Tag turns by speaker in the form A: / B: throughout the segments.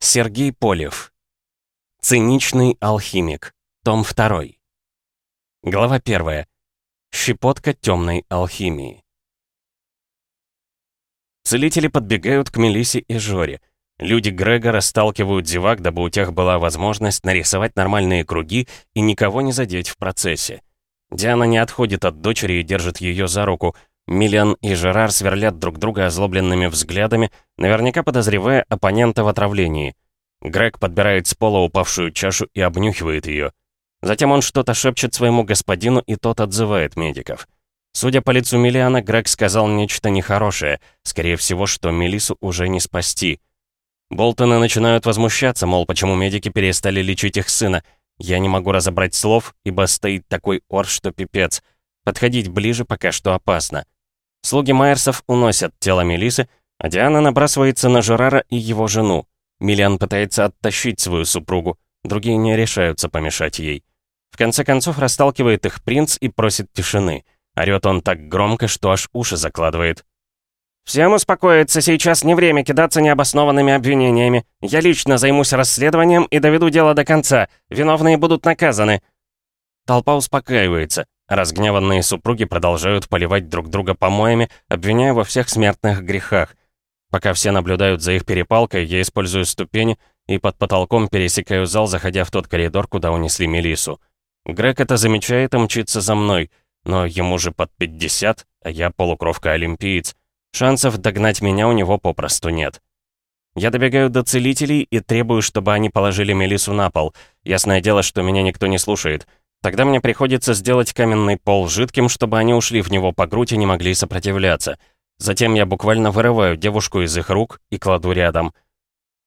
A: Сергей Полев. Циничный алхимик. Том 2. Глава 1. Щепотка темной алхимии. Целители подбегают к Мелисе и Жоре. Люди Грега расталкивают зевак, дабы у тех была возможность нарисовать нормальные круги и никого не задеть в процессе. Диана не отходит от дочери и держит ее за руку. Миллиан и Жерар сверлят друг друга озлобленными взглядами, наверняка подозревая оппонента в отравлении. Грег подбирает с пола упавшую чашу и обнюхивает ее. Затем он что-то шепчет своему господину, и тот отзывает медиков. Судя по лицу Миллиана, Грег сказал нечто нехорошее, скорее всего, что Мелису уже не спасти. Болтоны начинают возмущаться, мол, почему медики перестали лечить их сына. Я не могу разобрать слов, ибо стоит такой ор, что пипец. Подходить ближе пока что опасно. Слуги Майерсов уносят тело Мелисы, а Диана набрасывается на Жерара и его жену. Миллиан пытается оттащить свою супругу, другие не решаются помешать ей. В конце концов расталкивает их принц и просит тишины. Орёт он так громко, что аж уши закладывает. «Всем успокоиться, сейчас не время кидаться необоснованными обвинениями. Я лично займусь расследованием и доведу дело до конца. Виновные будут наказаны». Толпа успокаивается. Разгневанные супруги продолжают поливать друг друга помоями, обвиняя во всех смертных грехах. Пока все наблюдают за их перепалкой, я использую ступени и под потолком пересекаю зал, заходя в тот коридор, куда унесли Мелису. Грег это замечает и мчится за мной, но ему же под 50, а я полукровка-олимпиец. Шансов догнать меня у него попросту нет. Я добегаю до целителей и требую, чтобы они положили Мелису на пол. Ясное дело, что меня никто не слушает. Тогда мне приходится сделать каменный пол жидким, чтобы они ушли в него по грудь и не могли сопротивляться. Затем я буквально вырываю девушку из их рук и кладу рядом.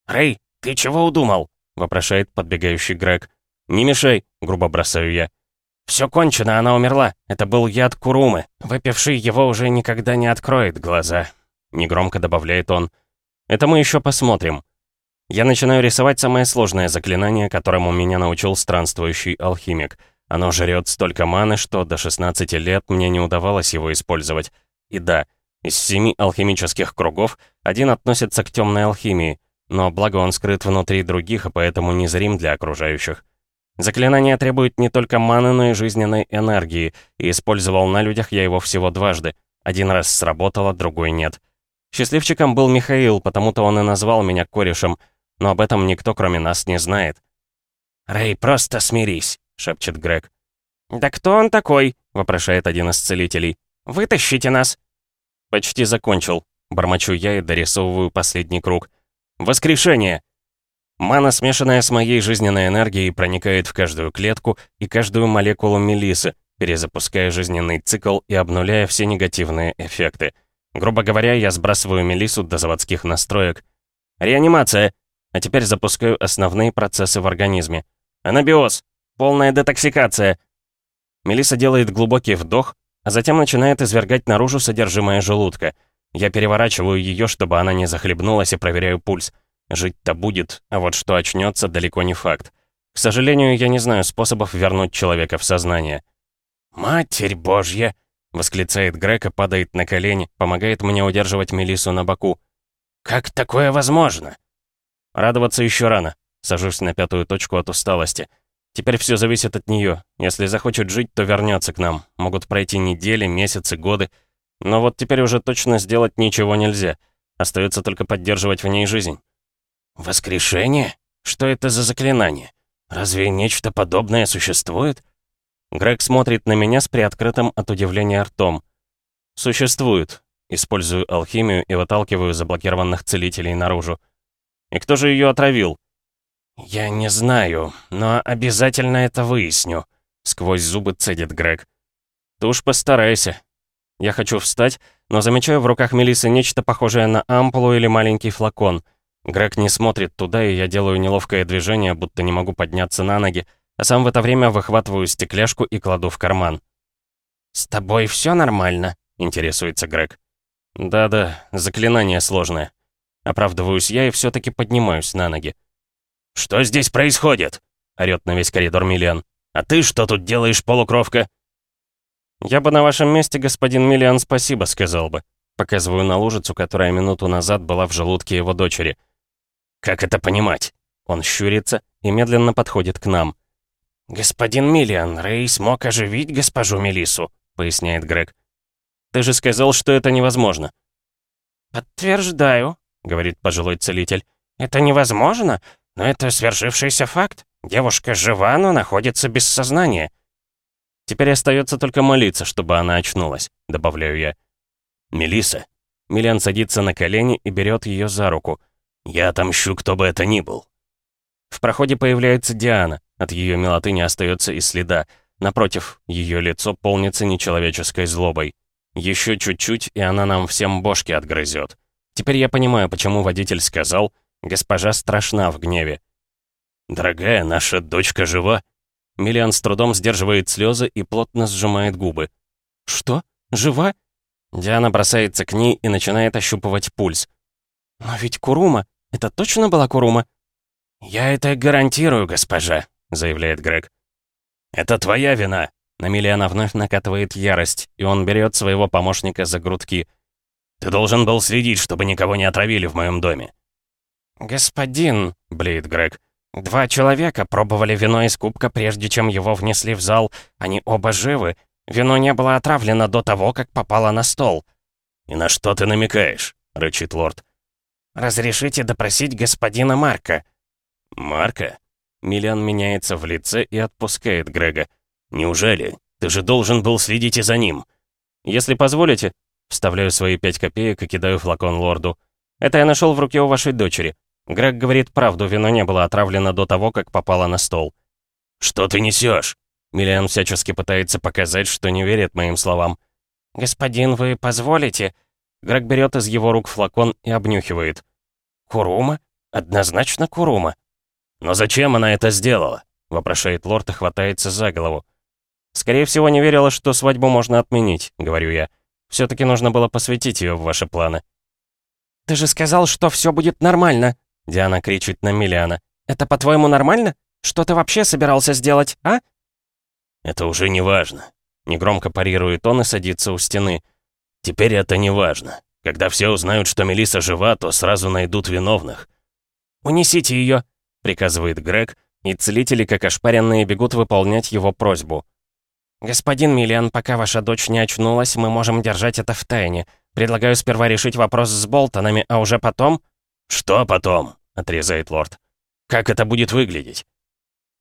A: «Рэй, ты чего удумал?» — вопрошает подбегающий Грег. «Не мешай», — грубо бросаю я. «Все кончено, она умерла. Это был яд Курумы. Выпивший его уже никогда не откроет глаза», — негромко добавляет он. «Это мы еще посмотрим». Я начинаю рисовать самое сложное заклинание, которому меня научил странствующий алхимик. Оно жрет столько маны, что до 16 лет мне не удавалось его использовать. И да, из семи алхимических кругов один относится к темной алхимии, но благо он скрыт внутри других, и поэтому незрим для окружающих. Заклинание требует не только маны, но и жизненной энергии, и использовал на людях я его всего дважды. Один раз сработало, другой нет. Счастливчиком был Михаил, потому-то он и назвал меня корешем, но об этом никто, кроме нас, не знает. «Рэй, просто смирись», — шепчет Грег. «Да кто он такой?» — вопрошает один из целителей. «Вытащите нас!» «Почти закончил», — бормочу я и дорисовываю последний круг. «Воскрешение!» Мана, смешанная с моей жизненной энергией, проникает в каждую клетку и каждую молекулу мелисы, перезапуская жизненный цикл и обнуляя все негативные эффекты. Грубо говоря, я сбрасываю мелису до заводских настроек. Реанимация! А теперь запускаю основные процессы в организме. Анабиоз! Полная детоксикация! Мелиса делает глубокий вдох, а затем начинает извергать наружу содержимое желудка. Я переворачиваю ее, чтобы она не захлебнулась, и проверяю пульс. Жить-то будет, а вот что очнется, далеко не факт. К сожалению, я не знаю способов вернуть человека в сознание. «Матерь Божья!» — восклицает Грек и падает на колени, помогает мне удерживать Мелису на боку. «Как такое возможно?» Радоваться еще рано. Сажусь на пятую точку от усталости. Теперь все зависит от нее. Если захочет жить, то вернется к нам. Могут пройти недели, месяцы, годы. Но вот теперь уже точно сделать ничего нельзя. Остается только поддерживать в ней жизнь. «Воскрешение? Что это за заклинание? Разве нечто подобное существует?» Грег смотрит на меня с приоткрытым от удивления ртом. «Существует». Использую алхимию и выталкиваю заблокированных целителей наружу. «И кто же ее отравил?» «Я не знаю, но обязательно это выясню», — сквозь зубы цедит Грег. «Ты уж постарайся». Я хочу встать, но замечаю в руках Мелисы нечто похожее на ампулу или маленький флакон — Грег не смотрит туда, и я делаю неловкое движение, будто не могу подняться на ноги, а сам в это время выхватываю стекляшку и кладу в карман. «С тобой все нормально?» — интересуется Грег. «Да-да, заклинание сложное». Оправдываюсь я и все таки поднимаюсь на ноги. «Что здесь происходит?» — орёт на весь коридор Миллиан. «А ты что тут делаешь, полукровка?» «Я бы на вашем месте, господин Миллиан, спасибо сказал бы». Показываю на лужицу, которая минуту назад была в желудке его дочери — «Как это понимать?» Он щурится и медленно подходит к нам.
B: «Господин Миллиан, Рэй смог оживить госпожу Мелису», — поясняет Грег.
A: «Ты же сказал, что это невозможно».
B: «Подтверждаю», — говорит пожилой целитель. «Это невозможно, но это свершившийся факт. Девушка жива, но находится без сознания».
A: «Теперь остается только молиться, чтобы она очнулась», — добавляю я.
C: Мелиса.
A: Миллиан садится на колени и берет ее за руку.
C: «Я отомщу, кто бы это ни был».
A: В проходе появляется Диана. От ее милоты не остается и следа. Напротив, ее лицо полнится нечеловеческой злобой. Еще чуть-чуть, и она нам всем бошки отгрызет. Теперь я понимаю, почему водитель сказал, госпожа страшна в гневе.
C: «Дорогая, наша дочка жива?»
A: Миллиан с трудом сдерживает слезы и плотно сжимает губы. «Что? Жива?» Диана бросается к ней и начинает ощупывать пульс. «Но ведь Курума! Это точно была Курума?»
B: «Я это гарантирую, госпожа», — заявляет Грег.
C: «Это твоя вина!»
A: На Миллиана вновь накатывает ярость, и он берет своего помощника за грудки.
C: «Ты должен был следить, чтобы никого не отравили в моем доме».
B: «Господин», — блеет Грег, — «два человека пробовали вино из кубка, прежде чем его внесли в зал. Они оба живы. Вино не было отравлено до того, как попало на стол».
C: «И на что ты намекаешь?» — рычит лорд.
B: «Разрешите допросить господина Марка».
C: «Марка?»
A: Миллиан меняется в лице и отпускает Грега.
C: «Неужели? Ты же должен был следить и за ним».
A: «Если позволите...» Вставляю свои пять копеек и кидаю флакон лорду. «Это я нашел в руке у вашей дочери. Грег говорит правду, вино не было отравлено до того, как попало на стол».
C: «Что ты несешь?
A: Миллиан всячески пытается показать, что не верит моим словам.
B: «Господин, вы позволите?»
A: Грег берет из его рук флакон и обнюхивает.
B: «Курума? Однозначно Курума».
C: «Но зачем она это сделала?» — вопрошает лорд и хватается за голову.
A: «Скорее всего, не верила, что свадьбу можно отменить», — говорю я. все таки нужно было посвятить ее в ваши планы».
B: «Ты же сказал, что все будет нормально!»
A: Диана кричит на Миллиана.
B: «Это, по-твоему, нормально? Что ты вообще собирался сделать, а?»
C: «Это уже не важно», — негромко парирует он и садится у стены. Теперь это не важно. Когда все узнают, что Мелиса жива, то сразу найдут виновных.
B: «Унесите ее», —
A: приказывает Грег, и целители, как ошпаренные, бегут выполнять его просьбу.
B: «Господин Миллиан, пока ваша дочь не очнулась, мы можем держать это в тайне. Предлагаю сперва решить вопрос с Болтонами, а уже потом...»
C: «Что потом?» — отрезает лорд. «Как это будет выглядеть?»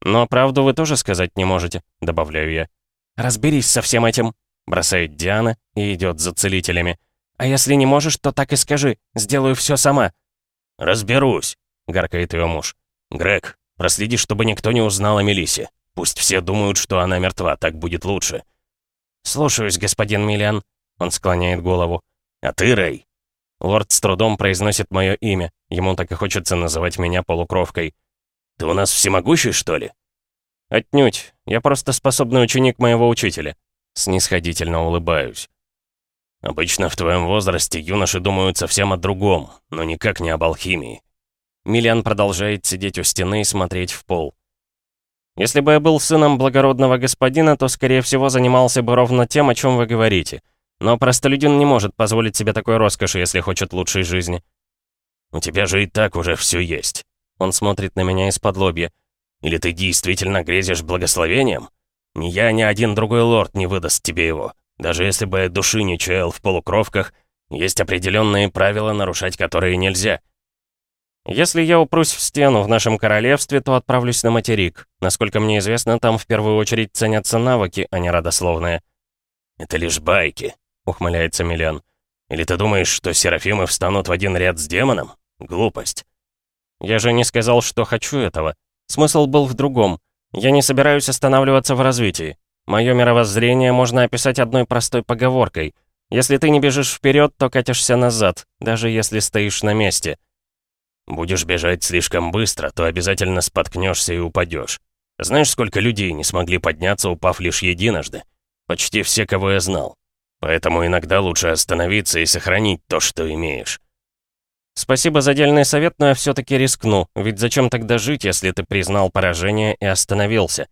A: «Но правду вы тоже сказать не можете», — добавляю я.
B: «Разберись со всем этим»,
A: бросает Диана и идет за целителями.
B: «А если не можешь, то так и скажи. Сделаю все сама».
C: «Разберусь», — гаркает ее муж. «Грег, проследи, чтобы никто не узнал о Мелисе. Пусть все думают, что она мертва, так будет лучше».
B: «Слушаюсь, господин Миллиан», — он склоняет голову.
C: «А ты, Рэй?»
A: Лорд с трудом произносит мое имя. Ему так и хочется называть меня полукровкой.
C: «Ты у нас всемогущий, что ли?»
A: «Отнюдь. Я просто способный ученик моего учителя. Снисходительно улыбаюсь.
C: «Обычно в твоем возрасте юноши думают совсем о другом, но никак не об алхимии».
A: Миллиан продолжает сидеть у стены и смотреть в пол. «Если бы я был сыном благородного господина, то, скорее всего, занимался бы ровно тем, о чем вы говорите. Но простолюдин не может позволить себе такой роскоши, если хочет лучшей жизни».
C: «У тебя же и так уже все есть».
A: Он смотрит на меня из-под лобья.
C: «Или ты действительно грезишь благословением?» Ни я, ни один другой лорд не выдаст тебе его. Даже если бы я души не чаял в полукровках, есть определенные правила, нарушать которые нельзя.
A: Если я упрусь в стену в нашем королевстве, то отправлюсь на материк. Насколько мне известно, там в первую очередь ценятся навыки, а не родословные.
C: «Это лишь байки», — ухмыляется Миллиан. «Или ты думаешь, что серафимы встанут в один ряд с демоном? Глупость».
A: «Я же не сказал, что хочу этого. Смысл был в другом. Я не собираюсь останавливаться в развитии. Мое мировоззрение можно описать одной простой поговоркой. Если ты не бежишь вперед, то катишься назад, даже если стоишь на месте.
C: Будешь бежать слишком быстро, то обязательно споткнешься и упадешь. Знаешь, сколько людей не смогли подняться, упав лишь единожды? Почти все, кого я знал. Поэтому иногда лучше остановиться и сохранить то, что имеешь.
A: Спасибо за дельный совет, но я все-таки рискну, ведь зачем тогда жить, если ты признал поражение и остановился?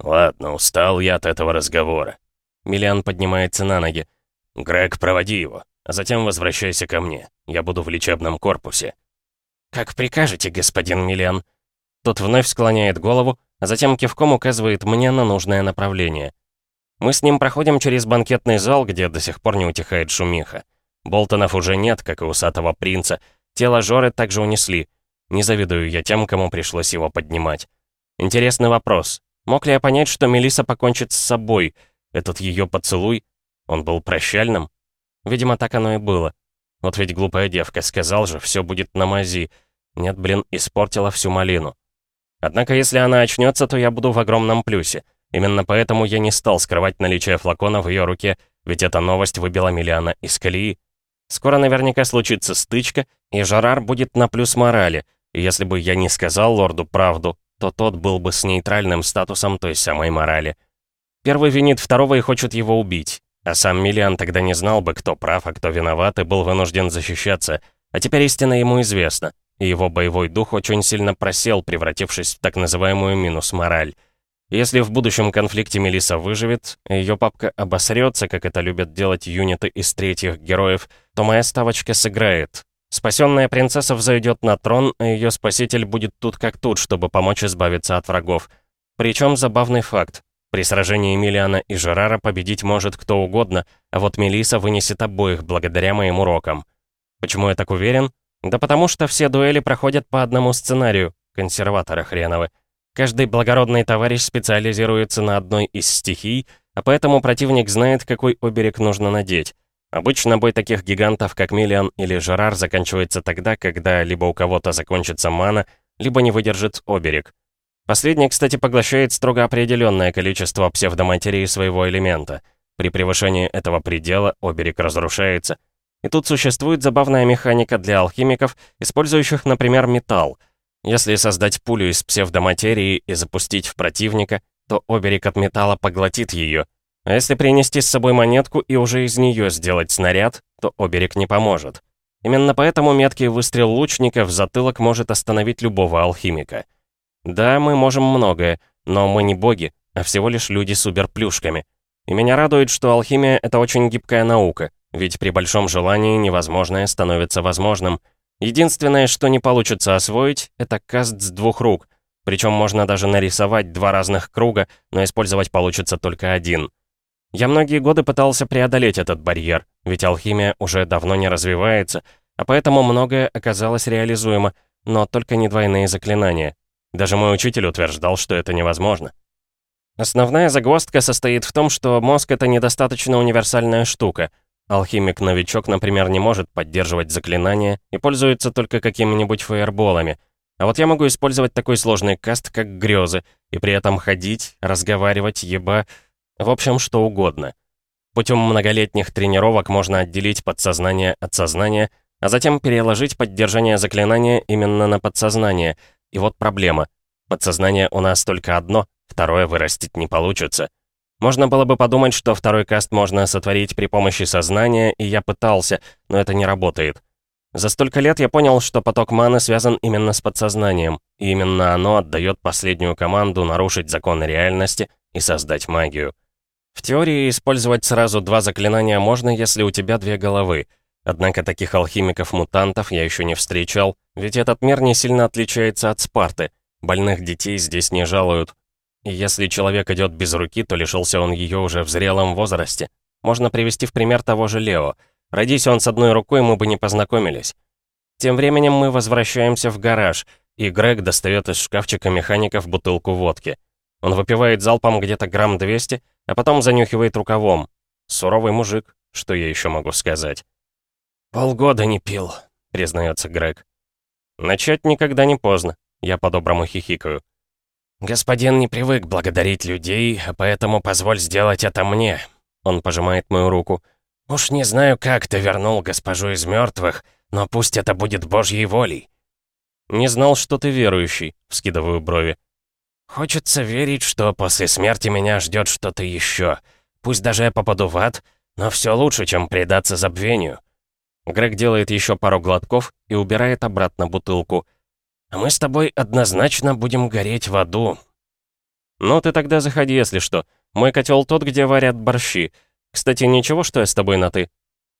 C: Ладно, устал я от этого разговора.
A: Миллиан поднимается на ноги.
C: Грег, проводи его, а затем возвращайся ко мне. Я буду в лечебном корпусе.
B: «Как прикажете, господин Миллиан». Тот вновь склоняет голову, а затем кивком указывает мне на нужное направление. Мы с ним проходим через банкетный зал, где до сих пор не утихает шумиха. Болтонов уже нет, как и усатого принца. Тело Жоры также унесли. Не завидую я тем, кому пришлось его поднимать. Интересный вопрос. Мог ли я понять, что Мелиса покончит с собой? Этот ее поцелуй, он был прощальным? Видимо, так оно и было. Вот ведь глупая девка, сказал же, все будет на мази. Нет, блин, испортила всю малину. Однако, если она очнется, то я буду в огромном плюсе. Именно поэтому я не стал скрывать наличие флакона в ее руке, ведь эта новость выбила Миллиана из колеи. Скоро наверняка случится стычка, и Жарар будет на плюс морали, и если бы я не сказал лорду правду, то тот был бы с нейтральным статусом той самой морали. Первый винит второго и хочет его убить, а сам Миллиан тогда не знал бы, кто прав, а кто виноват, и был вынужден защищаться, а теперь истина ему известна, и его боевой дух очень сильно просел, превратившись в так называемую минус-мораль. Если в будущем конфликте Мелиса выживет, ее папка обосрется, как это любят делать юниты из третьих героев, то моя ставочка сыграет. Спасенная принцесса взойдет на трон, а ее спаситель будет тут как тут, чтобы помочь избавиться от врагов. Причем забавный факт. При сражении Эмилиана и Жерара победить может кто угодно, а вот Мелиса вынесет обоих благодаря моим урокам. Почему я так уверен? Да потому что все дуэли проходят по одному сценарию, консерваторы хреновы. Каждый благородный товарищ специализируется на одной из стихий, а поэтому противник знает, какой оберег нужно надеть. Обычно бой таких гигантов, как Миллиан или Жерар, заканчивается тогда, когда либо у кого-то закончится мана, либо не выдержит оберег. Последний, кстати, поглощает строго определенное количество псевдоматерии своего элемента. При превышении этого предела оберег разрушается. И тут существует забавная механика для алхимиков, использующих, например, металл — если создать пулю из псевдоматерии и запустить в противника, то оберег от металла поглотит ее. А если принести с собой монетку и уже из нее сделать снаряд, то оберег не поможет. Именно поэтому меткий выстрел лучника в затылок может остановить любого алхимика. Да, мы можем многое, но мы не боги, а всего лишь люди с уберплюшками. И меня радует, что алхимия — это очень гибкая наука, ведь при большом желании невозможное становится возможным — Единственное, что не получится освоить, это каст с двух рук. Причем можно даже нарисовать два разных круга, но использовать получится только один. Я многие годы пытался преодолеть этот барьер, ведь алхимия уже давно не развивается, а поэтому многое оказалось реализуемо, но только не двойные заклинания. Даже мой учитель утверждал, что это невозможно. Основная загвоздка состоит в том, что мозг — это недостаточно универсальная штука — Алхимик-новичок, например, не может поддерживать заклинания и пользуется только какими-нибудь фаерболами. А вот я могу использовать такой сложный каст, как грезы, и при этом ходить, разговаривать, еба... В общем, что угодно. Путем многолетних тренировок можно отделить подсознание от сознания, а затем переложить поддержание заклинания именно на подсознание. И вот проблема. Подсознание у нас только одно, второе вырастить не получится. Можно было бы подумать, что второй каст можно сотворить при помощи сознания, и я пытался, но это не работает. За столько лет я понял, что поток маны связан именно с подсознанием, и именно оно отдает последнюю команду нарушить законы реальности и создать магию. В теории использовать сразу два заклинания можно, если у тебя две головы. Однако таких алхимиков-мутантов я еще не встречал, ведь этот мир не сильно отличается от Спарты. Больных детей здесь не жалуют, если человек идет без руки, то лишился он ее уже в зрелом возрасте. Можно привести в пример того же Лео. Родись он с одной рукой, мы бы не познакомились. Тем временем мы возвращаемся в гараж, и Грег достает из шкафчика механиков бутылку водки. Он выпивает залпом где-то грамм 200, а потом занюхивает рукавом. Суровый мужик, что я еще могу сказать? «Полгода не пил», — признается Грег. «Начать никогда не поздно», — я по-доброму хихикаю. «Господин не привык благодарить людей, а поэтому позволь сделать это мне». Он пожимает мою руку. «Уж не знаю, как ты вернул госпожу из мертвых, но пусть это будет Божьей волей». «Не знал, что ты верующий», — вскидываю брови. «Хочется верить, что после смерти меня ждет что-то еще. Пусть даже я попаду в ад, но все лучше, чем предаться забвению». Грег делает еще пару глотков и убирает обратно бутылку — мы с тобой однозначно будем гореть в аду». «Ну, ты тогда заходи, если что. Мой котел тот, где варят борщи. Кстати, ничего, что я с тобой на «ты»?»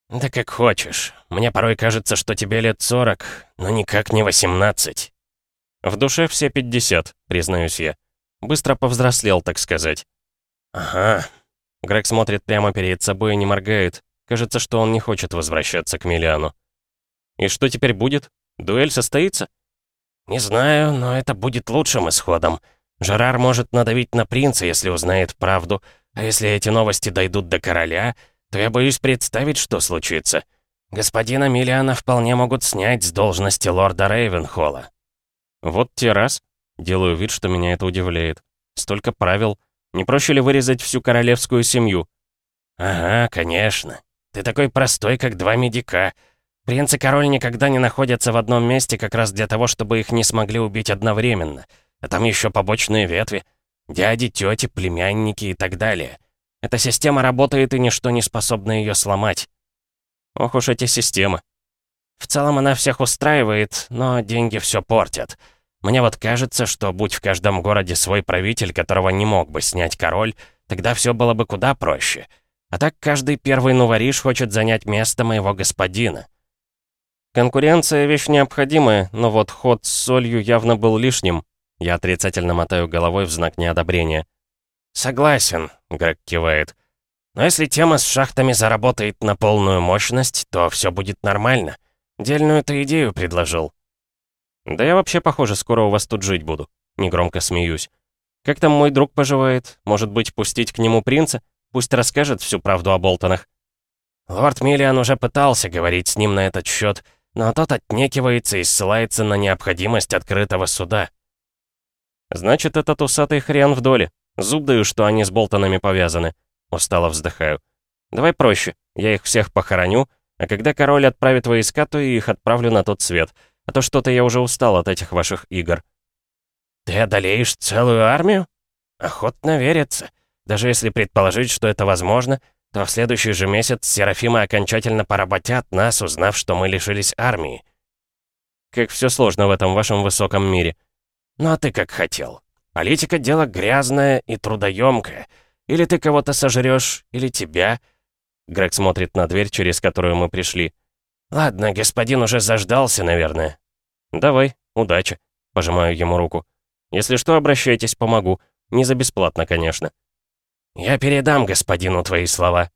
B: «Да как хочешь. Мне порой кажется, что тебе лет сорок, но никак не восемнадцать».
A: «В душе все пятьдесят, признаюсь я. Быстро повзрослел, так сказать».
B: «Ага».
A: Грег смотрит прямо перед собой и не моргает. Кажется, что он не хочет возвращаться к Миллиану. «И что теперь будет? Дуэль состоится?»
B: «Не знаю, но это будет лучшим исходом. Жерар может надавить на принца, если узнает правду, а если эти новости дойдут до короля, то я боюсь представить, что случится. Господина Миллиана вполне могут снять с должности лорда Рейвенхолла».
A: «Вот те раз». Делаю вид, что меня это удивляет. Столько правил. Не проще ли вырезать всю королевскую семью?
B: «Ага, конечно. Ты такой простой, как два медика. Принц и король никогда не находятся в одном месте как раз для того, чтобы их не смогли убить одновременно. А там еще побочные ветви. Дяди, тети, племянники и так далее. Эта система работает, и ничто не способно ее сломать.
A: Ох уж эти системы.
B: В целом она всех устраивает, но деньги все портят. Мне вот кажется, что будь в каждом городе свой правитель, которого не мог бы снять король, тогда все было бы куда проще. А так каждый первый новориш хочет занять место моего господина.
A: Конкуренция — вещь необходимая, но вот ход с солью явно был лишним. Я отрицательно мотаю головой в знак неодобрения.
B: «Согласен», — Грег кивает. «Но если тема с шахтами заработает на полную мощность, то все будет нормально. Дельную-то идею предложил».
A: «Да я вообще, похоже, скоро у вас тут жить буду», — негромко смеюсь. «Как там мой друг поживает? Может быть, пустить к нему принца? Пусть расскажет всю правду о Болтонах».
B: Лорд Миллиан уже пытался говорить с ним на этот счет, но тот отнекивается и ссылается на необходимость открытого суда.
A: «Значит, этот усатый хрен в доле. Зуб даю, что они с Болтонами повязаны». Устало вздыхаю. «Давай проще. Я их всех похороню, а когда король отправит войска, то и их отправлю на тот свет. А то что-то я уже устал от этих ваших игр».
B: «Ты одолеешь целую армию?» «Охотно верится. Даже если предположить, что это возможно, то в следующий же месяц Серафимы окончательно поработят нас, узнав, что мы лишились армии».
A: «Как все сложно в этом вашем высоком мире».
B: «Ну а ты как хотел. Политика — дело грязное и трудоемкое. Или ты кого-то сожрешь, или тебя».
A: Грег смотрит на дверь, через которую мы пришли.
B: «Ладно, господин уже заждался, наверное».
A: «Давай, удачи», — пожимаю ему руку. «Если что, обращайтесь, помогу. Не за бесплатно, конечно».
B: «Я передам господину твои слова».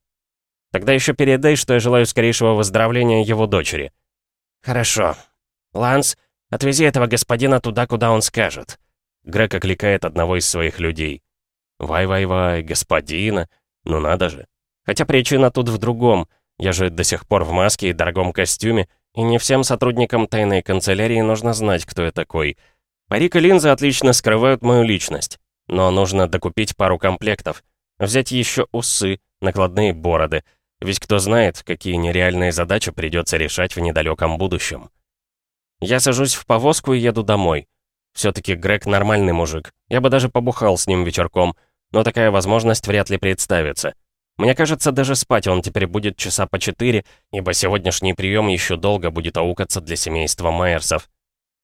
A: «Тогда еще передай, что я желаю скорейшего выздоровления его дочери».
B: «Хорошо. Ланс, отвези этого господина туда, куда он скажет».
A: Грег окликает одного из своих людей. «Вай-вай-вай, господина, ну надо же. Хотя причина тут в другом. Я же до сих пор в маске и дорогом костюме, и не всем сотрудникам тайной канцелярии нужно знать, кто я такой. Парик и линзы отлично скрывают мою личность. Но нужно докупить пару комплектов. Взять еще усы, накладные бороды. Ведь кто знает, какие нереальные задачи придется решать в недалеком будущем. Я сажусь в повозку и еду домой. Все-таки Грег нормальный мужик. Я бы даже побухал с ним вечерком, но такая возможность вряд ли представится. Мне кажется, даже спать он теперь будет часа по четыре, ибо сегодняшний прием еще долго будет аукаться для семейства Майерсов.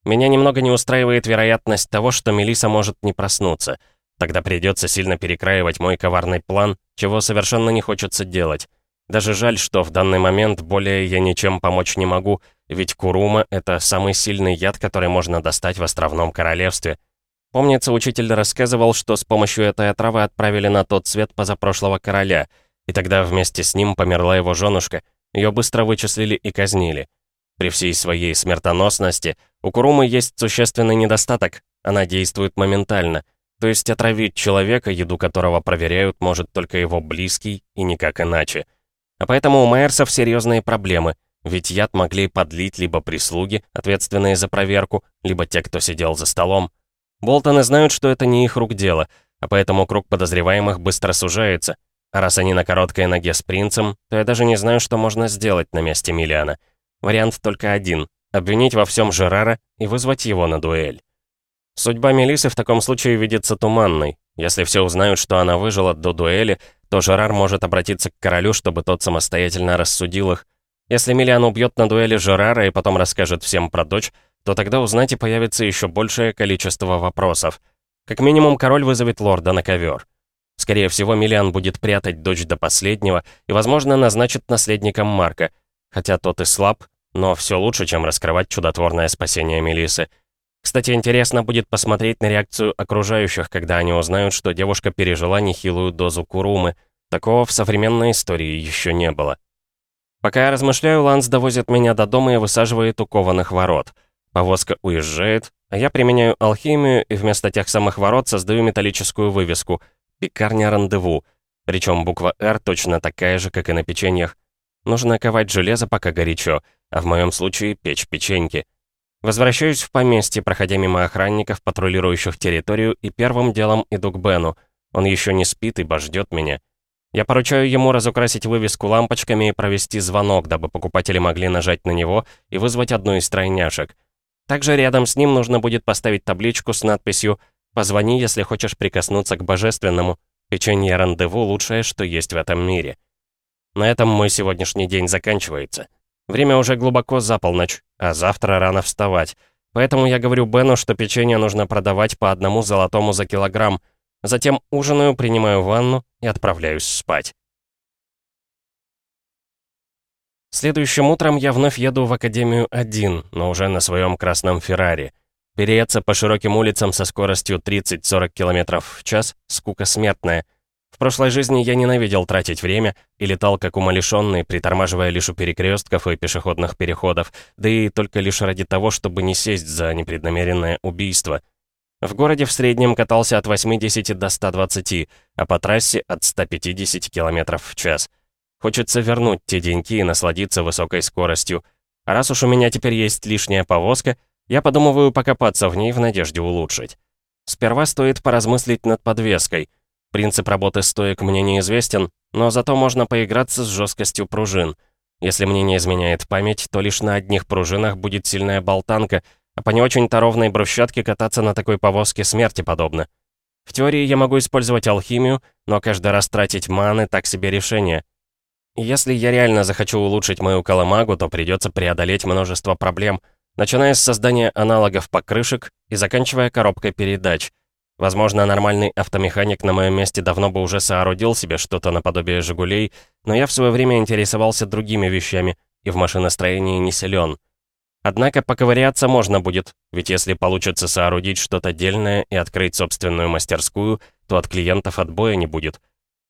A: Меня немного не устраивает вероятность того, что Мелиса может не проснуться. Тогда придется сильно перекраивать мой коварный план, чего совершенно не хочется делать. Даже жаль, что в данный момент более я ничем помочь не могу, ведь Курума — это самый сильный яд, который можно достать в Островном Королевстве. Помнится, учитель рассказывал, что с помощью этой отравы отправили на тот свет позапрошлого короля, и тогда вместе с ним померла его женушка, ее быстро вычислили и казнили. При всей своей смертоносности у Курумы есть существенный недостаток, она действует моментально, то есть отравить человека, еду которого проверяют, может только его близкий и никак иначе. А поэтому у Майерсов серьезные проблемы, ведь яд могли подлить либо прислуги, ответственные за проверку, либо те, кто сидел за столом. Болтоны знают, что это не их рук дело, а поэтому круг подозреваемых быстро сужается. А раз они на короткой ноге с принцем, то я даже не знаю, что можно сделать на месте Миллиана. Вариант только один — обвинить во всем Жерара и вызвать его на дуэль. Судьба Мелисы в таком случае видится туманной. Если все узнают, что она выжила до дуэли, то Жерар может обратиться к королю, чтобы тот самостоятельно рассудил их. Если Миллиан убьет на дуэли Жерара и потом расскажет всем про дочь, то тогда узнать и появится еще большее количество вопросов. Как минимум, король вызовет лорда на ковер. Скорее всего, Миллиан будет прятать дочь до последнего и, возможно, назначит наследником Марка, хотя тот и слаб, но все лучше, чем раскрывать чудотворное спасение Мелисы. Кстати, интересно будет посмотреть на реакцию окружающих, когда они узнают, что девушка пережила нехилую дозу курумы. Такого в современной истории еще не было. Пока я размышляю, Ланс довозит меня до дома и высаживает у кованых ворот. Повозка уезжает, а я применяю алхимию и вместо тех самых ворот создаю металлическую вывеску «Пекарня рандеву», причем буква «Р» точно такая же, как и на печеньях. Нужно ковать железо, пока горячо, а в моем случае печь печеньки. Возвращаюсь в поместье, проходя мимо охранников, патрулирующих территорию, и первым делом иду к Бену. Он еще не спит, ибо ждет меня. Я поручаю ему разукрасить вывеску лампочками и провести звонок, дабы покупатели могли нажать на него и вызвать одну из тройняшек. Также рядом с ним нужно будет поставить табличку с надписью «Позвони, если хочешь прикоснуться к божественному. Печенье рандеву — лучшее, что есть в этом мире». На этом мой сегодняшний день заканчивается. Время уже глубоко за полночь, а завтра рано вставать. Поэтому я говорю Бену, что печенье нужно продавать по одному золотому за килограмм. Затем ужинаю, принимаю ванну и отправляюсь спать. Следующим утром я вновь еду в Академию один, но уже на своем красном Феррари. Переться по широким улицам со скоростью 30-40 км в час — скука смертная — в прошлой жизни я ненавидел тратить время и летал как умалишенный, притормаживая лишь у перекрестков и пешеходных переходов, да и только лишь ради того, чтобы не сесть за непреднамеренное убийство. В городе в среднем катался от 80 до 120, а по трассе от 150 км в час. Хочется вернуть те деньги и насладиться высокой скоростью. А раз уж у меня теперь есть лишняя повозка, я подумываю покопаться в ней в надежде улучшить. Сперва стоит поразмыслить над подвеской — Принцип работы стоек мне неизвестен, но зато можно поиграться с жесткостью пружин. Если мне не изменяет память, то лишь на одних пружинах будет сильная болтанка, а по не очень-то ровной брусчатке кататься на такой повозке смерти подобно. В теории я могу использовать алхимию, но каждый раз тратить маны — так себе решение. Если я реально захочу улучшить мою коломагу, то придется преодолеть множество проблем, начиная с создания аналогов покрышек и заканчивая коробкой передач — Возможно, нормальный автомеханик на моем месте давно бы уже соорудил себе что-то наподобие «Жигулей», но я в свое время интересовался другими вещами и в машиностроении не силен. Однако поковыряться можно будет, ведь если получится соорудить что-то дельное и открыть собственную мастерскую, то от клиентов отбоя не будет.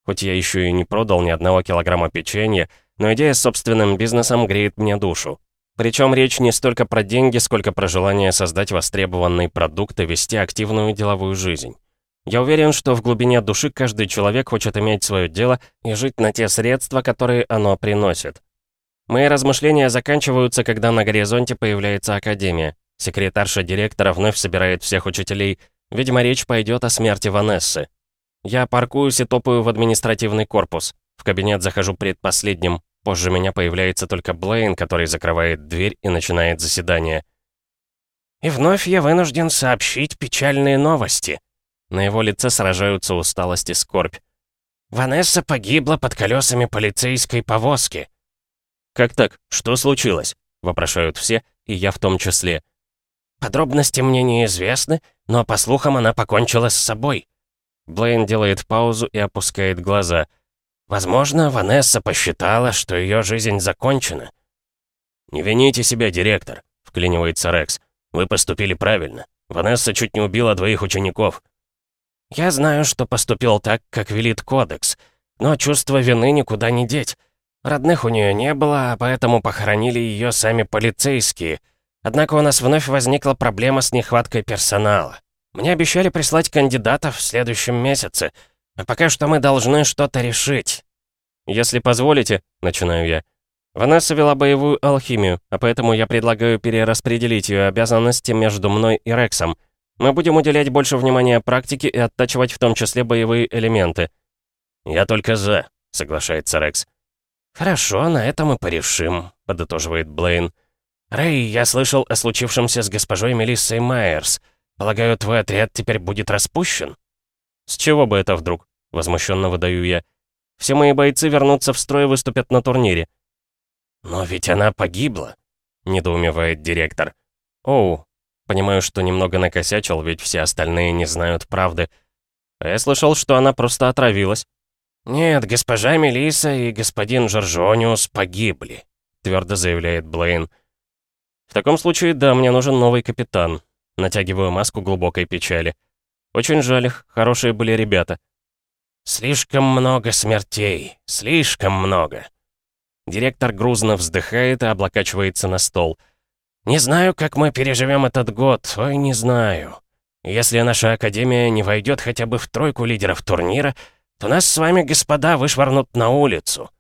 A: Хоть я еще и не продал ни одного килограмма печенья, но идея с собственным бизнесом греет мне душу. Причем речь не столько про деньги, сколько про желание создать востребованный продукт и вести активную деловую жизнь. Я уверен, что в глубине души каждый человек хочет иметь свое дело и жить на те средства, которые оно приносит. Мои размышления заканчиваются, когда на горизонте появляется Академия. Секретарша директора вновь собирает всех учителей. Видимо, речь пойдет о смерти Ванессы. Я паркуюсь и топаю в административный корпус. В кабинет захожу предпоследним. Позже меня появляется только Блейн, который закрывает дверь и начинает заседание. «И вновь я вынужден сообщить печальные новости». На его лице сражаются усталость и скорбь. «Ванесса погибла под колесами полицейской повозки». «Как так? Что случилось?» — вопрошают все, и я в том числе.
B: «Подробности мне неизвестны, но, по слухам, она покончила с собой».
A: Блейн делает паузу и опускает глаза —
B: Возможно, Ванесса посчитала, что ее жизнь закончена.
C: «Не вините себя, директор», — вклинивается Рекс. «Вы поступили правильно. Ванесса чуть не убила двоих учеников».
B: «Я знаю, что поступил так, как велит кодекс, но чувство вины никуда не деть. Родных у нее не было, а поэтому похоронили ее сами полицейские. Однако у нас вновь возникла проблема с нехваткой персонала. Мне обещали прислать кандидатов в следующем месяце, а пока что мы должны что-то решить.
A: Если позволите, начинаю я. Ванесса вела боевую алхимию, а поэтому я предлагаю перераспределить ее обязанности между мной и Рексом. Мы будем уделять больше внимания практике и оттачивать в том числе боевые элементы.
C: «Я только за», — соглашается Рекс.
B: «Хорошо, на этом мы порешим», — подытоживает Блейн. «Рэй, я слышал о случившемся с госпожой Мелиссой Майерс. Полагаю, твой отряд теперь будет распущен?»
A: «С чего бы это вдруг?» — возмущенно выдаю я. «Все мои бойцы вернутся в строй и выступят на турнире».
B: «Но ведь она погибла», — недоумевает директор.
A: «Оу, понимаю, что немного накосячил, ведь все остальные не знают правды. А я слышал, что она просто отравилась».
B: «Нет, госпожа Мелиса и господин Жоржониус погибли», —
A: твердо заявляет Блейн. «В таком случае, да, мне нужен новый капитан». Натягиваю маску глубокой печали. «Очень жаль их, хорошие были ребята».
B: «Слишком много смертей, слишком много».
A: Директор грузно вздыхает и облокачивается на стол.
B: «Не знаю, как мы переживем этот год, ой, не знаю. Если наша Академия не войдет хотя бы в тройку лидеров турнира, то нас с вами, господа, вышвырнут на улицу».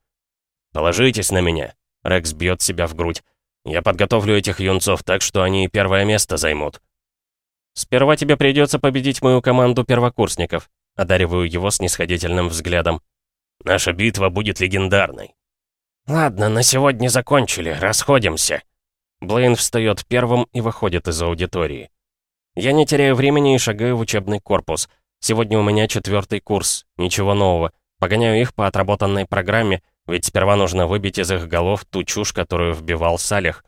A: «Положитесь на меня», — Рекс бьет себя в грудь. «Я подготовлю этих юнцов так, что они первое место займут». «Сперва тебе придется победить мою команду первокурсников», — одариваю его снисходительным взглядом.
C: «Наша битва будет легендарной».
B: «Ладно, на сегодня закончили, расходимся».
A: Блейн встает первым и выходит из аудитории. Я не теряю времени и шагаю в учебный корпус. Сегодня у меня четвертый курс, ничего нового. Погоняю их по отработанной программе, ведь сперва нужно выбить из их голов ту чушь, которую вбивал Салих.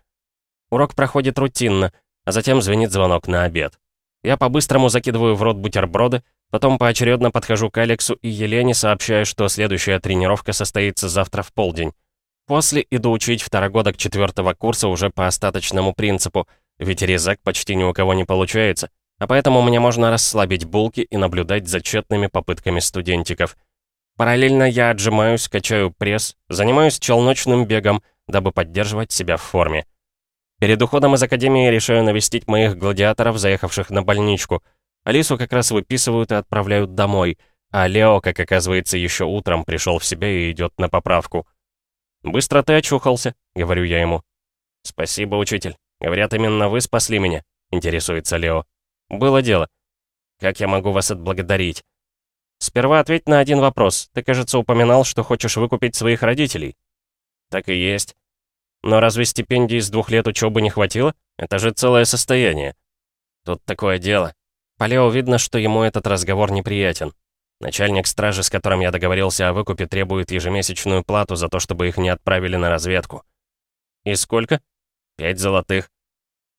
A: Урок проходит рутинно, а затем звенит звонок на обед. Я по-быстрому закидываю в рот бутерброды, потом поочередно подхожу к Алексу и Елене, сообщаю, что следующая тренировка состоится завтра в полдень. После иду учить второгодок четвертого курса уже по остаточному принципу, ведь резак почти ни у кого не получается, а поэтому мне можно расслабить булки и наблюдать за тщетными попытками студентиков. Параллельно я отжимаюсь, качаю пресс, занимаюсь челночным бегом, дабы поддерживать себя в форме. Перед уходом из академии решаю навестить моих гладиаторов, заехавших на больничку. Алису как раз выписывают и отправляют домой, а Лео, как оказывается, еще утром пришел в себя и идет на поправку. «Быстро ты очухался», — говорю я ему. «Спасибо, учитель. Говорят, именно вы спасли меня», — интересуется Лео. «Было дело. Как я могу вас отблагодарить?» «Сперва ответь на один вопрос. Ты, кажется, упоминал, что хочешь выкупить своих родителей». «Так и есть. Но разве стипендии с двух лет учебы не хватило? Это же целое состояние». «Тут такое дело. По Лео видно, что ему этот разговор неприятен. Начальник стражи, с которым я договорился о выкупе, требует ежемесячную плату за то, чтобы их не отправили на разведку. И сколько? Пять золотых.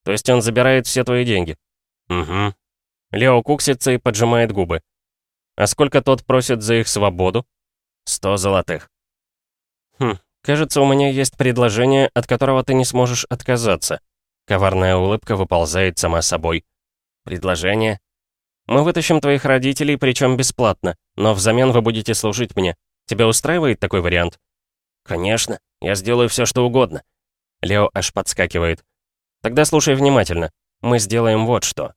A: То есть он забирает все твои деньги? Угу. Лео куксится и поджимает губы. А сколько тот просит за их свободу? Сто золотых. Хм, кажется, у меня есть предложение, от которого ты не сможешь отказаться. Коварная улыбка выползает сама собой. Предложение? Мы вытащим твоих родителей, причем бесплатно, но взамен вы будете служить мне. Тебя устраивает такой вариант? Конечно, я сделаю все, что угодно. Лео аж подскакивает. Тогда слушай внимательно. Мы сделаем вот что.